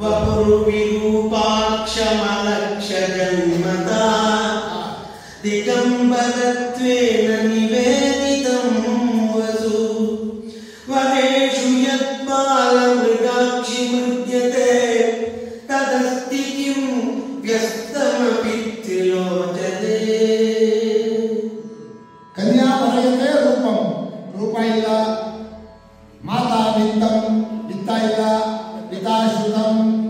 वपुर्विरूपाक्षमलक्षजन्मता दिगम्बरत्वेन निवेदितम् वसु। वनेषु यद्बालमृगाक्षि मुद्यते तदस्ति किं व्यस्तमपि त्रिलोचते। रूपाक्षमलम् रूपं रूप Ele está